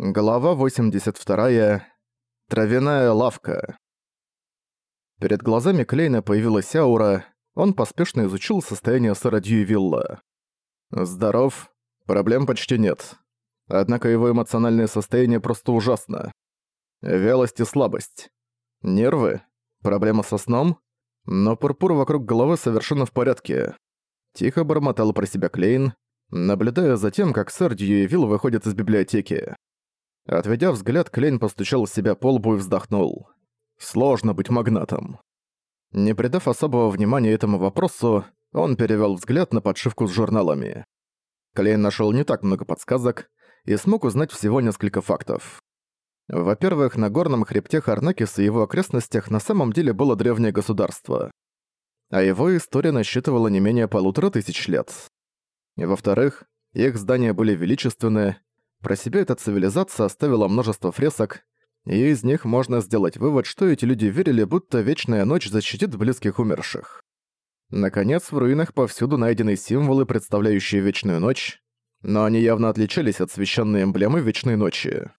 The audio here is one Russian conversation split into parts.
Глава 82. Травяная лавка. Перед глазами Клейна появилась аура, он поспешно изучил состояние сэра Дьювилла. Здоров, проблем почти нет. Однако его эмоциональное состояние просто ужасно. Вялость и слабость. Нервы? Проблема со сном? Но пурпур вокруг головы совершенно в порядке. Тихо бормотал про себя Клейн, наблюдая за тем, как сэр Дьюевилл выходит из библиотеки. Отведя взгляд, Клейн постучал себя по лбу и вздохнул. Сложно быть магнатом. Не придав особого внимания этому вопросу, он перевёл взгляд на подшивку с журналами. Клейн нашёл не так много подсказок и смог узнать всего несколько фактов. Во-первых, на горном хребте Харнакис и его окрестностях на самом деле было древнее государство. А его история насчитывала не менее полутора тысяч лет. Во-вторых, их здания были величественны, про себя эта цивилизация оставила множество фресок, и из них можно сделать вывод, что эти люди верили, будто Вечная Ночь защитит близких умерших. Наконец, в руинах повсюду найдены символы, представляющие Вечную Ночь, но они явно отличались от священной эмблемы Вечной Ночи.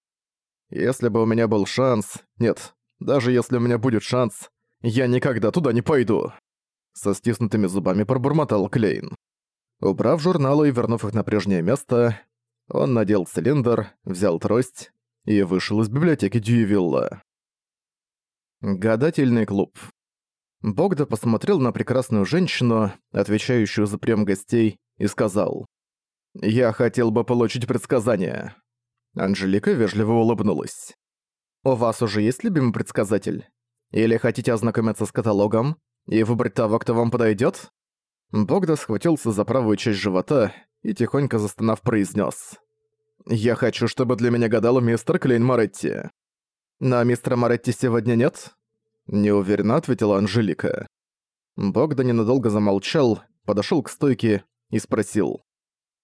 Если бы у меня был шанс... Нет, даже если у меня будет шанс, я никогда туда не пойду. Со стиснутыми зубами пробормотал Клейн. Убрав журналы и вернув их на прежнее место, он надел цилиндр, взял трость и вышел из библиотеки Дьювилла. Гадательный клуб. Богда посмотрел на прекрасную женщину, отвечающую за прием гостей, и сказал «Я хотел бы получить предсказание». Анжелика вежливо улыбнулась. «У вас уже есть любимый предсказатель? Или хотите ознакомиться с каталогом и выбрать того, кто вам подойдет? Богда схватился за правую часть живота и, тихонько застонав, произнес: «Я хочу, чтобы для меня гадал мистер Клейн Моретти». «На мистера Моретти сегодня нет?» Неуверенно ответила Анжелика. Богда ненадолго замолчал, подошел к стойке и спросил.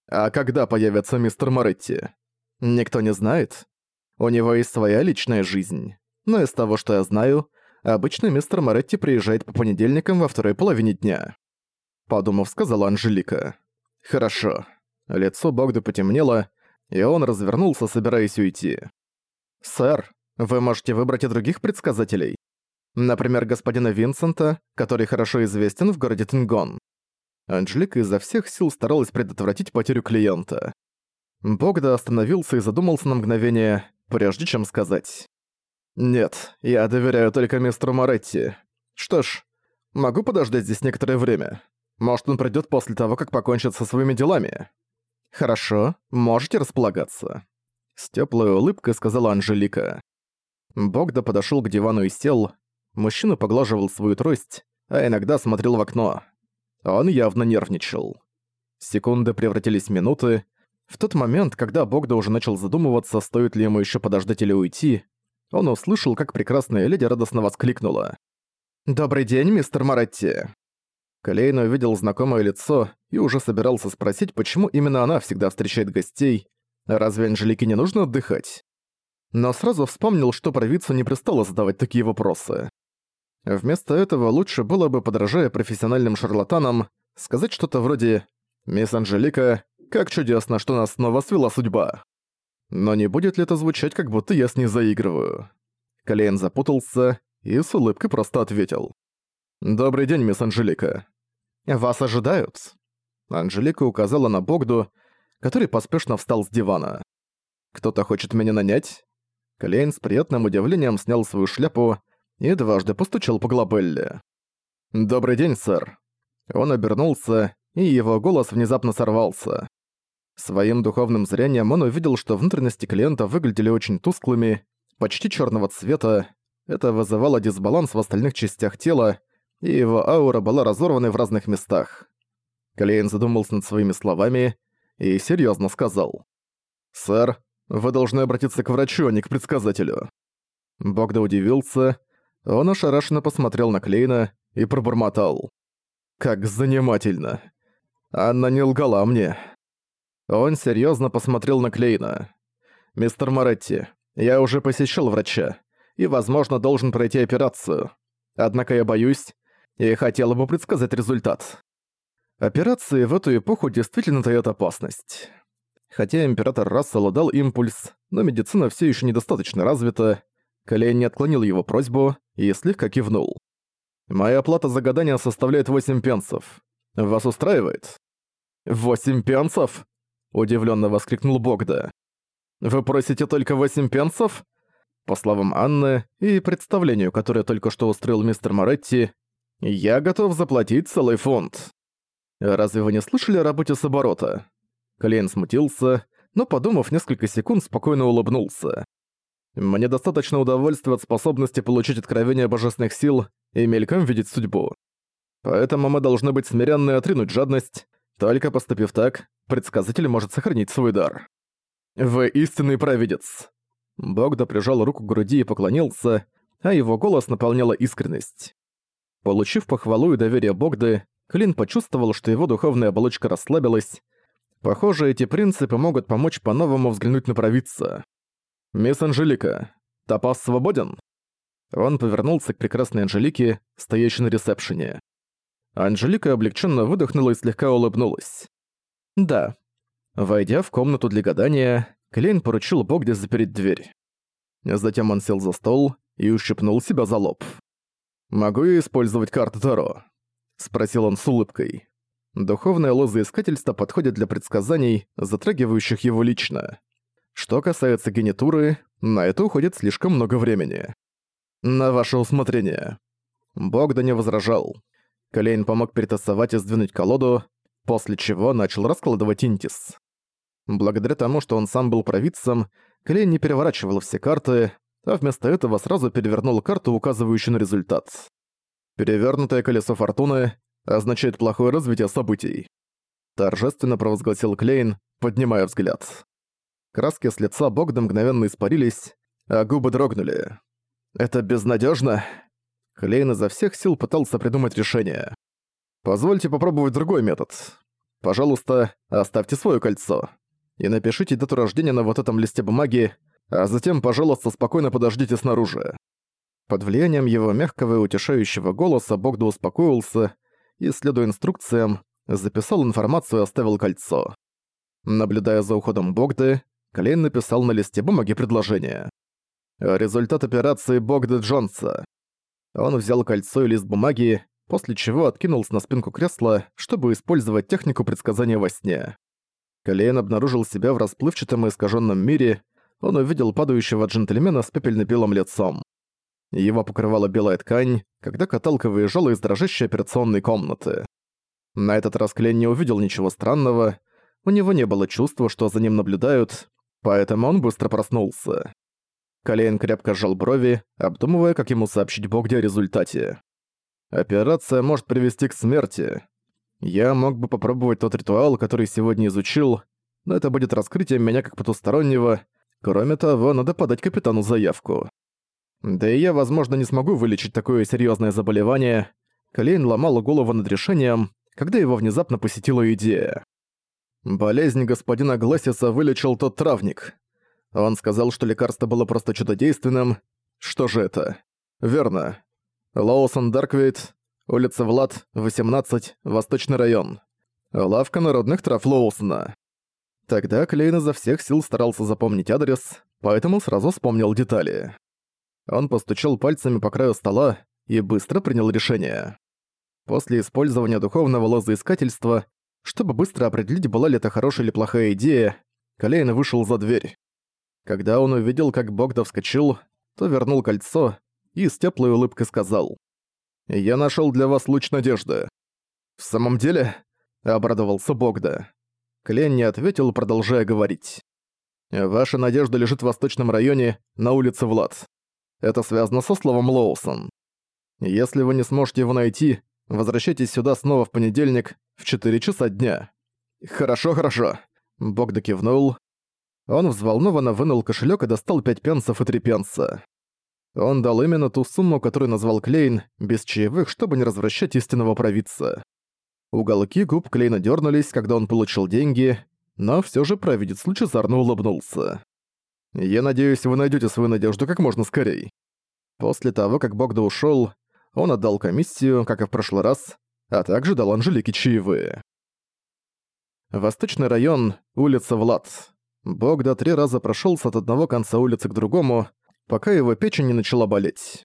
«А когда появится мистер Моретти?» «Никто не знает. У него есть своя личная жизнь. Но из того, что я знаю, обычно мистер Моретти приезжает по понедельникам во второй половине дня». Подумав, сказала Анжелика. «Хорошо». Лицо Богда потемнело, и он развернулся, собираясь уйти. «Сэр, вы можете выбрать и других предсказателей. Например, господина Винсента, который хорошо известен в городе Тенгон». Анжелика изо всех сил старалась предотвратить потерю клиента. Богда остановился и задумался на мгновение, прежде чем сказать. «Нет, я доверяю только мистеру Моретти. Что ж, могу подождать здесь некоторое время. Может, он придёт после того, как покончит со своими делами?» «Хорошо, можете располагаться», — с тёплой улыбкой сказала Анжелика. Богда подошёл к дивану и сел. Мужчина поглаживал свою трость, а иногда смотрел в окно. Он явно нервничал. Секунды превратились в минуты. В тот момент, когда Богда уже начал задумываться, стоит ли ему ещё подождать или уйти, он услышал, как прекрасная леди радостно воскликнула. «Добрый день, мистер Моретти!» Клейн увидел знакомое лицо и уже собирался спросить, почему именно она всегда встречает гостей. Разве Анжелике не нужно отдыхать? Но сразу вспомнил, что провидцу не пристало задавать такие вопросы. Вместо этого лучше было бы, подражая профессиональным шарлатанам, сказать что-то вроде «Мисс Анжелика, как чудесно, что нас снова свела судьба». Но не будет ли это звучать, как будто я с ней заигрываю? Клейн запутался и с улыбкой просто ответил. «Добрый день, мисс Анжелика. «Вас ожидают?» Анжелика указала на Богду, который поспешно встал с дивана. «Кто-то хочет меня нанять?» Клейн с приятным удивлением снял свою шляпу и дважды постучал по глобелле. «Добрый день, сэр». Он обернулся, и его голос внезапно сорвался. Своим духовным зрением он увидел, что внутренности клиента выглядели очень тусклыми, почти черного цвета. Это вызывало дисбаланс в остальных частях тела, и его аура была разорвана в разных местах. Клейн задумался над своими словами и серьезно сказал. «Сэр, вы должны обратиться к врачу, а не к предсказателю». Богда удивился, он ошарашенно посмотрел на Клейна и пробормотал. «Как занимательно. Анна не лгала мне». Он серьезно посмотрел на Клейна. «Мистер Моретти, я уже посещал врача и, возможно, должен пройти операцию. Однако я боюсь, и хотела бы предсказать результат. Операции в эту эпоху действительно дает опасность. Хотя император Рассела дал импульс, но медицина все еще недостаточно развита, Калейн не отклонил его просьбу и слегка кивнул. «Моя оплата за гадание составляет 8 пенсов. Вас устраивает?» «Восемь пенсов?» – удивленно воскликнул Богда. «Вы просите только восемь пенсов?» По словам Анны и представлению, которое только что устроил мистер Моретти, я готов заплатить целый фунт. Разве вы не слышали о работе с оборота? Клейн смутился, но, подумав несколько секунд, спокойно улыбнулся. Мне достаточно удовольствия от способности получить откровение божественных сил и мельком видеть судьбу. Поэтому мы должны быть смиренны и отринуть жадность. Только поступив так, предсказатель может сохранить свой дар. Вы истинный провидец. Богда прижал руку к груди и поклонился, а его голос наполняла искренность. Получив похвалу и доверие Богды, Клин почувствовал, что его духовная оболочка расслабилась. Похоже, эти принципы могут помочь по-новому взглянуть на провидца. «Мисс Анжелика, Топас свободен?» Он повернулся к прекрасной Анжелике, стоящей на ресепшене. Анжелика облегченно выдохнула и слегка улыбнулась. «Да». Войдя в комнату для гадания, Клейн поручил Богде запереть дверь. Затем он сел за стол и ущипнул себя за лоб. «Могу я использовать карту Таро?» — спросил он с улыбкой. Духовное лозоискательство подходит для предсказаний, затрагивающих его лично. Что касается генитуры, на это уходит слишком много времени. На ваше усмотрение. Богда не возражал. Колейн помог перетасовать и сдвинуть колоду, после чего начал раскладывать интис. Благодаря тому, что он сам был провидцем, Клейн не переворачивал все карты, а вместо этого сразу перевернул карту, указывающую на результат. Перевернутое колесо фортуны означает плохое развитие событий. Торжественно провозгласил Клейн, поднимая взгляд. Краски с лица Богда мгновенно испарились, а губы дрогнули. «Это безнадежно. Клейн изо всех сил пытался придумать решение. «Позвольте попробовать другой метод. Пожалуйста, оставьте свое кольцо. И напишите дату рождения на вот этом листе бумаги, а затем, пожалуйста, спокойно подождите снаружи». Под влиянием его мягкого и утешающего голоса Богда успокоился и, следуя инструкциям, записал информацию и оставил кольцо. Наблюдая за уходом Богды, Клейн написал на листе бумаги предложение. Результат операции Богды Джонса. Он взял кольцо и лист бумаги, после чего откинулся на спинку кресла, чтобы использовать технику предсказания во сне. Клейн обнаружил себя в расплывчатом и искаженном мире, он увидел падающего джентльмена с пепельно-белым лицом. Его покрывала белая ткань, когда каталка выезжала из дрожащей операционной комнаты. На этот раз Клейн не увидел ничего странного, у него не было чувства, что за ним наблюдают, поэтому он быстро проснулся. Колейн крепко сжал брови, обдумывая, как ему сообщить Богде о результате. «Операция может привести к смерти. Я мог бы попробовать тот ритуал, который сегодня изучил, но это будет раскрытием меня как потустороннего. Кроме того, надо подать капитану заявку. Да и я, возможно, не смогу вылечить такое серьезное заболевание». Колейн ломал голову над решением, когда его внезапно посетила идея. Болезнь господина Гласиса вылечил тот травник. Он сказал, что лекарство было просто чудодейственным. Что же это? Верно. Лоусон Дарквейт, улица Влад, 18, Восточный район. Лавка народных трав Лоусона. Тогда Клейн изо всех сил старался запомнить адрес, поэтому сразу вспомнил детали. Он постучал пальцами по краю стола и быстро принял решение. После использования духовного лозоискательства чтобы быстро определить, была ли это хорошая или плохая идея, Калейн вышел за дверь. Когда он увидел, как Богда вскочил, то вернул кольцо и с теплой улыбкой сказал. «Я нашел для вас луч надежды». «В самом деле?» — обрадовался Богда. Клен не ответил, продолжая говорить. «Ваша надежда лежит в восточном районе, на улице Влад. Это связано со словом Лоусон. Если вы не сможете его найти, возвращайтесь сюда снова в понедельник в 4 часа дня. Хорошо, хорошо. Богда кивнул. Он взволнованно вынул кошелек и достал 5 пенсов и 3 пенса. Он дал именно ту сумму, которую назвал Клейн, без чаевых, чтобы не развращать истинного провидца. Уголки губ Клейна дернулись, когда он получил деньги, но все же провидец лучезарно улыбнулся. «Я надеюсь, вы найдете свою надежду как можно скорее». После того, как Богда ушел, он отдал комиссию, как и в прошлый раз, а также дал Анжелике чаевые. Восточный район, улица Влад. Богда три раза прошелся от одного конца улицы к другому, пока его печень не начала болеть.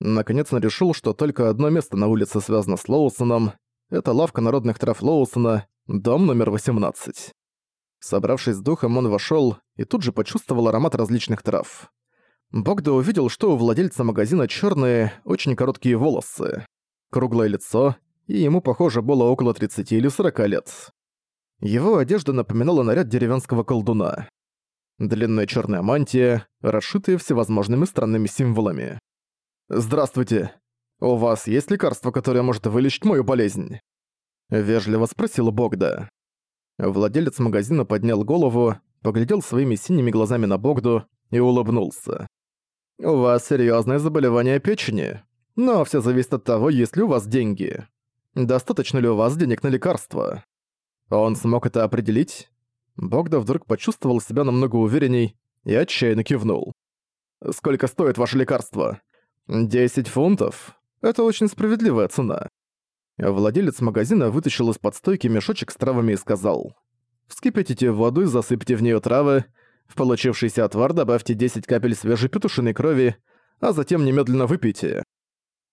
Наконец он решил, что только одно место на улице связано с Лоусоном. Это лавка народных трав Лоусона, дом номер 18. Собравшись с духом, он вошёл и тут же почувствовал аромат различных трав. Богда увидел, что у владельца магазина чёрные, очень короткие волосы, круглое лицо, и ему, похоже, было около 30 или 40 лет. Его одежда напоминала наряд деревенского колдуна. Длинная чёрная мантия, расшитая всевозможными странными символами. «Здравствуйте. У вас есть лекарство, которое может вылечить мою болезнь?» Вежливо спросил Богда. Владелец магазина поднял голову, поглядел своими синими глазами на Богду и улыбнулся. «У вас серьёзное заболевание печени, но всё зависит от того, есть ли у вас деньги. Достаточно ли у вас денег на лекарство?» Он смог это определить? Богда вдруг почувствовал себя намного уверенней и отчаянно кивнул. «Сколько стоит ваше лекарство?» «Десять фунтов. Это очень справедливая цена». Владелец магазина вытащил из-под стойки мешочек с травами и сказал. «Вскипятите воду и засыпьте в нее травы. В получившийся отвар добавьте 10 капель свежей петушиной крови, а затем немедленно выпейте.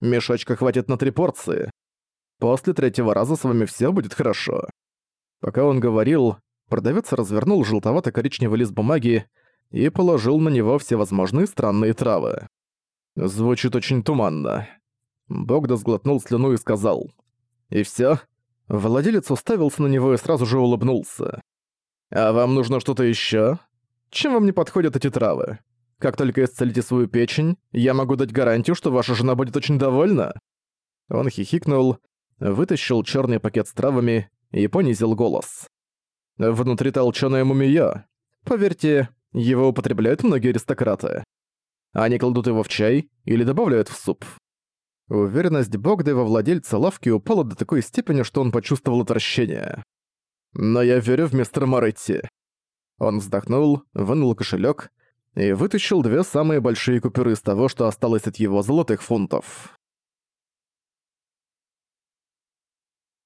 Мешочка хватит на три порции. После третьего раза с вами все будет хорошо». Пока он говорил, продавец развернул желтовато-коричневый лист бумаги и положил на него всевозможные странные травы. Звучит очень туманно. Богда сглотнул слюну и сказал. «И всё?» Владелец уставился на него и сразу же улыбнулся. «А вам нужно что-то ещё? Чем вам не подходят эти травы? Как только исцелите свою печень, я могу дать гарантию, что ваша жена будет очень довольна». Он хихикнул, вытащил чёрный пакет с травами и понизил голос. «Внутри толчёное мумия. Поверьте, его употребляют многие аристократы. Они кладут его в чай или добавляют в суп. Уверенность Богда во владельца лавки упала до такой степени, что он почувствовал отвращение. «Но я верю в мистера Моретти». Он вздохнул, вынул кошелек и вытащил две самые большие купюры из того, что осталось от его золотых фунтов.